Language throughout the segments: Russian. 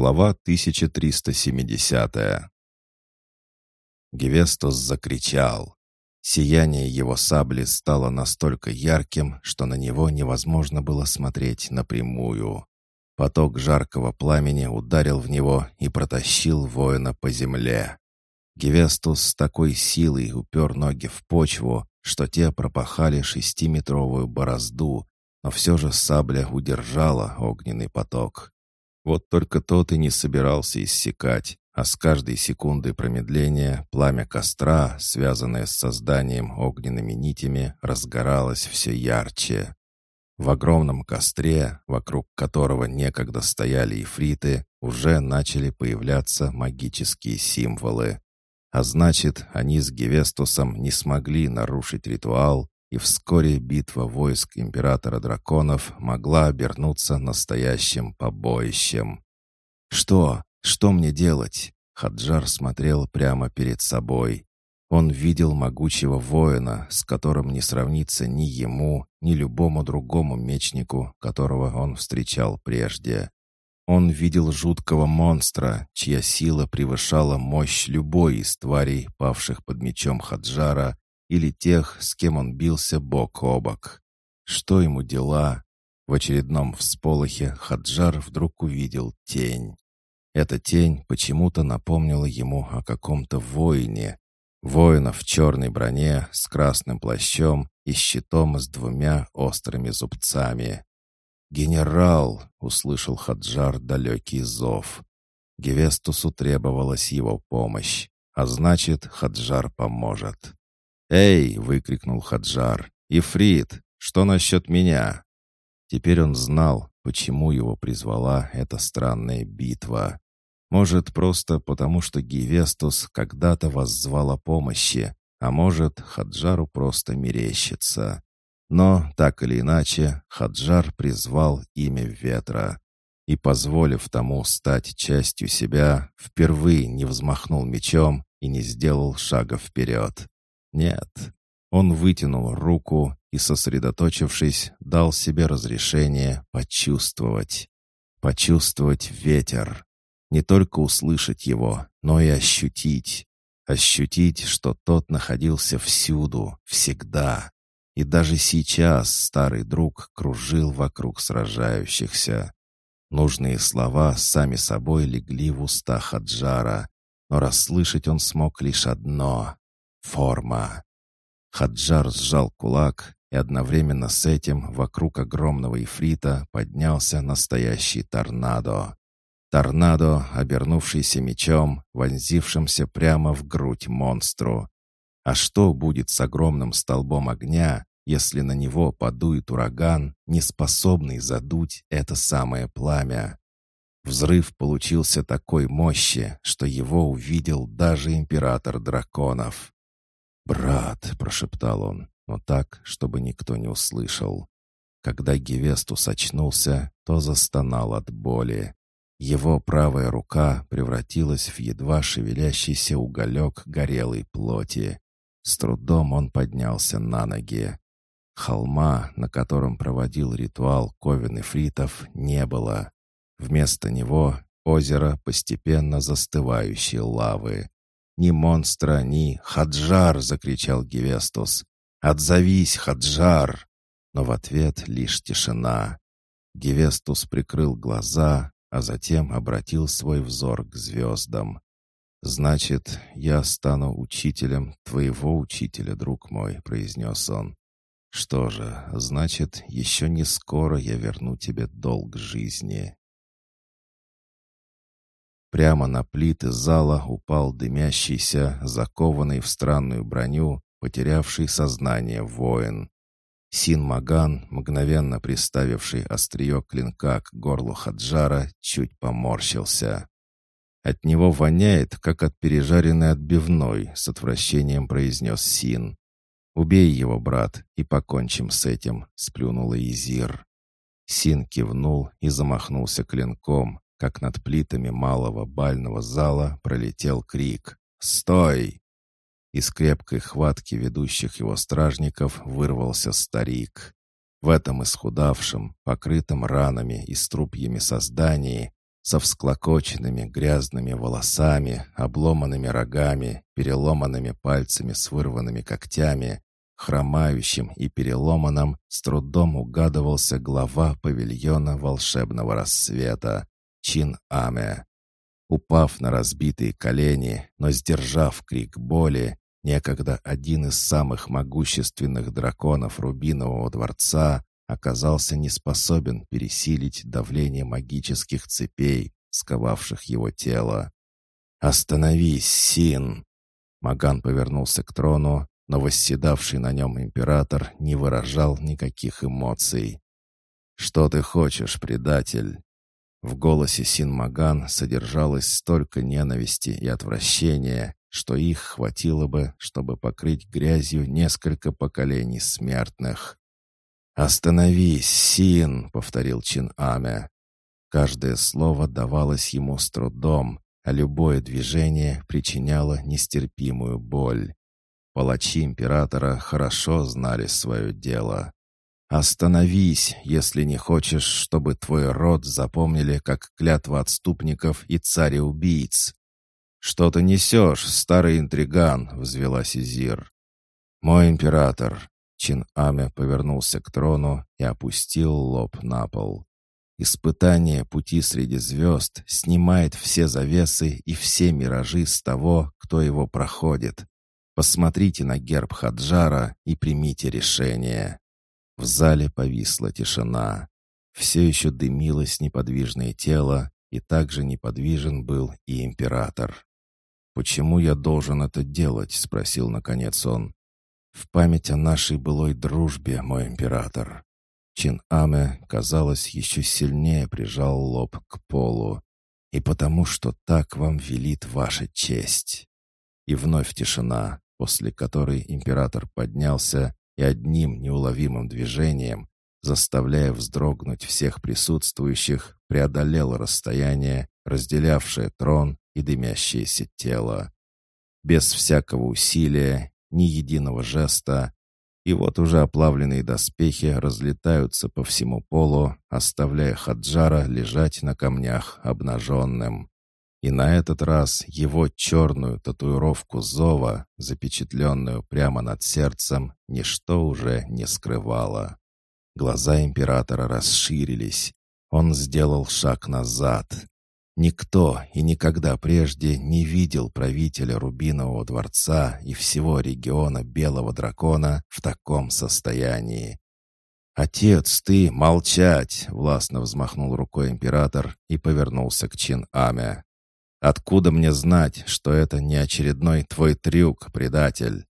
Глава 1370 Гевестос закричал. Сияние его сабли стало настолько ярким, что на него невозможно было смотреть напрямую. Поток жаркого пламени ударил в него и протащил воина по земле. Гевестус с такой силой упер ноги в почву, что те пропахали шестиметровую борозду, но все же сабля удержала огненный поток. Вот только тот и не собирался иссякать, а с каждой секундой промедления пламя костра, связанное с созданием огненными нитями, разгоралось все ярче. В огромном костре, вокруг которого некогда стояли ифриты, уже начали появляться магические символы. А значит, они с Гевестусом не смогли нарушить ритуал, и вскоре битва войск императора драконов могла обернуться настоящим побоищем. «Что? Что мне делать?» Хаджар смотрел прямо перед собой. Он видел могучего воина, с которым не сравнится ни ему, ни любому другому мечнику, которого он встречал прежде. Он видел жуткого монстра, чья сила превышала мощь любой из тварей, павших под мечом Хаджара, или тех, с кем он бился бок о бок. Что ему дела? В очередном всполохе Хаджар вдруг увидел тень. Эта тень почему-то напомнила ему о каком-то воине, Воина в черной броне с красным плащом и щитом с двумя острыми зубцами. «Генерал!» — услышал Хаджар далекий зов. Гевестусу требовалась его помощь, а значит, Хаджар поможет. «Эй!» — выкрикнул Хаджар. «Ифрит, что насчет меня?» Теперь он знал, почему его призвала эта странная битва. Может, просто потому, что Гевестус когда-то воззвал о помощи, а может, Хаджару просто мерещится. Но, так или иначе, Хаджар призвал имя ветра и, позволив тому стать частью себя, впервые не взмахнул мечом и не сделал шага вперед. Нет, он вытянул руку и, сосредоточившись, дал себе разрешение почувствовать. Почувствовать ветер. Не только услышать его, но и ощутить. Ощутить, что тот находился всюду, всегда. И даже сейчас старый друг кружил вокруг сражающихся. Нужные слова сами собой легли в уста Хаджара, но расслышать он смог лишь одно — форма. Хаджар сжал кулак, и одновременно с этим вокруг огромного ифрита поднялся настоящий торнадо. Торнадо, обернувшийся мечом, вонзившимся прямо в грудь монстру. А что будет с огромным столбом огня, если на него подует ураган, не способный задуть это самое пламя? Взрыв получился такой мощи, что его увидел даже император драконов. «Брат», — прошептал он, но так, чтобы никто не услышал. Когда Гевестус очнулся, то застонал от боли. Его правая рука превратилась в едва шевелящийся уголек горелой плоти. С трудом он поднялся на ноги. Холма, на котором проводил ритуал Ковен и Фритов, не было. Вместо него озеро постепенно застывающей лавы. «Ни монстра, ни Хаджар!» — закричал Гевестус. «Отзовись, Хаджар!» Но в ответ лишь тишина. Гевестус прикрыл глаза, а затем обратил свой взор к звездам. «Значит, я стану учителем твоего учителя, друг мой», — произнес он. «Что же, значит, еще не скоро я верну тебе долг жизни». Прямо на плиты зала упал дымящийся, закованный в странную броню, потерявший сознание воин. Син Маган, мгновенно приставивший острие клинка к горлу Хаджара, чуть поморщился. «От него воняет, как от пережаренной отбивной», — с отвращением произнес Син. «Убей его, брат, и покончим с этим», — сплюнула Изир. Син кивнул и замахнулся клинком, как над плитами малого бального зала пролетел крик «Стой!». Из крепкой хватки ведущих его стражников вырвался старик. В этом исхудавшем, покрытом ранами и струпьями создании со всклокоченными грязными волосами, обломанными рогами, переломанными пальцами с вырванными когтями, хромающим и переломанным, с трудом угадывался глава павильона волшебного рассвета Чин Аме. Упав на разбитые колени, но сдержав крик боли, некогда один из самых могущественных драконов Рубинового дворца оказался не способен пересилить давление магических цепей, сковавших его тело. «Остановись, Син!» Маган повернулся к трону, но восседавший на нем император не выражал никаких эмоций. «Что ты хочешь, предатель?» В голосе Син Маган содержалось столько ненависти и отвращения, что их хватило бы, чтобы покрыть грязью несколько поколений смертных. «Остановись, Син!» — повторил Чин Аме. Каждое слово давалось ему с трудом, а любое движение причиняло нестерпимую боль. Палачи императора хорошо знали свое дело. «Остановись, если не хочешь, чтобы твой род запомнили как клятва отступников и царя-убийц». «Что ты несешь, старый интриган?» — взвелась Изир. «Мой император, Чин Аме повернулся к трону и опустил лоб на пол. Испытание пути среди звезд снимает все завесы и все миражи с того, кто его проходит. Посмотрите на герб Хаджара и примите решение. В зале повисла тишина. Все еще дымилось неподвижное тело, и также неподвижен был и император. «Почему я должен это делать?» — спросил наконец он. В память о нашей былой дружбе, мой император. Чин Аме, казалось, еще сильнее прижал лоб к полу. И потому, что так вам велит ваша честь. И вновь тишина, после которой император поднялся и одним неуловимым движением, заставляя вздрогнуть всех присутствующих, преодолел расстояние, разделявшее трон и дымящееся тело. Без всякого усилия ни единого жеста. И вот уже оплавленные доспехи разлетаются по всему полу, оставляя Хаджара лежать на камнях обнаженным. И на этот раз его черную татуировку зова, запечатленную прямо над сердцем, ничто уже не скрывало. Глаза императора расширились. Он сделал шаг назад. Никто и никогда прежде не видел правителя Рубинового дворца и всего региона Белого дракона в таком состоянии. «Отец, ты молчать!» — властно взмахнул рукой император и повернулся к Чин-Аме. «Откуда мне знать, что это не очередной твой трюк, предатель?»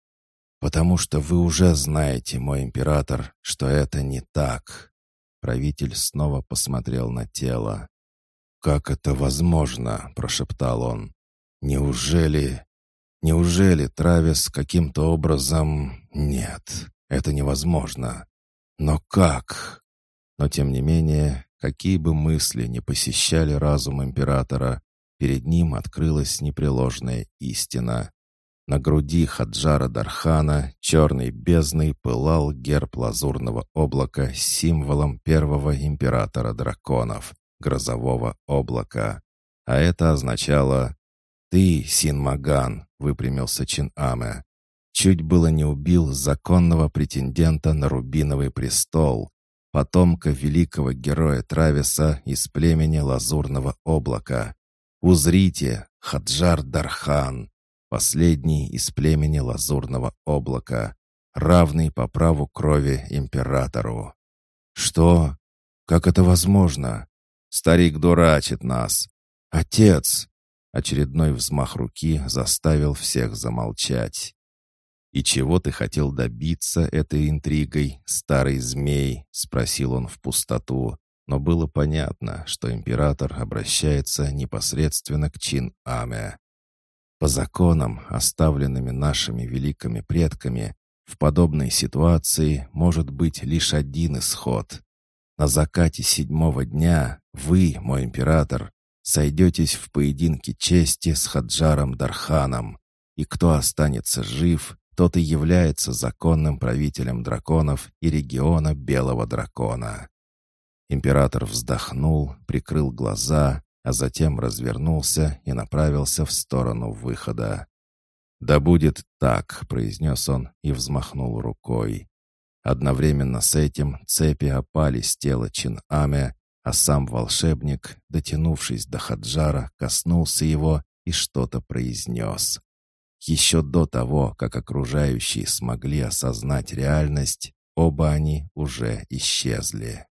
«Потому что вы уже знаете, мой император, что это не так». Правитель снова посмотрел на тело. «Как это возможно?» — прошептал он. «Неужели... Неужели Травис каким-то образом... Нет, это невозможно. Но как?» Но тем не менее, какие бы мысли не посещали разум императора, перед ним открылась непреложная истина. На груди Хаджара Дархана черной бездной пылал герб лазурного облака с символом первого императора драконов грозового облака. А это означало «Ты, Син-Маган», — выпрямился Чин-Аме, чуть было не убил законного претендента на Рубиновый престол, потомка великого героя Трависа из племени Лазурного облака. Узрите, Хаджар Дархан, последний из племени Лазурного облака, равный по праву крови императору. Что? Как это возможно? Старик дурачит нас. Отец!» Очередной взмах руки заставил всех замолчать. «И чего ты хотел добиться этой интригой, старый змей?» — спросил он в пустоту. Но было понятно, что император обращается непосредственно к Чин-Аме. По законам, оставленными нашими великими предками, в подобной ситуации может быть лишь один исход. На закате седьмого дня вы, мой император, сойдетесь в поединке чести с Хаджаром Дарханом, и кто останется жив, тот и является законным правителем драконов и региона Белого Дракона». Император вздохнул, прикрыл глаза, а затем развернулся и направился в сторону выхода. «Да будет так», — произнес он и взмахнул рукой. Одновременно с этим цепи опали с тела Чин-Аме, а сам волшебник, дотянувшись до Хаджара, коснулся его и что-то произнес. Еще до того, как окружающие смогли осознать реальность, оба они уже исчезли.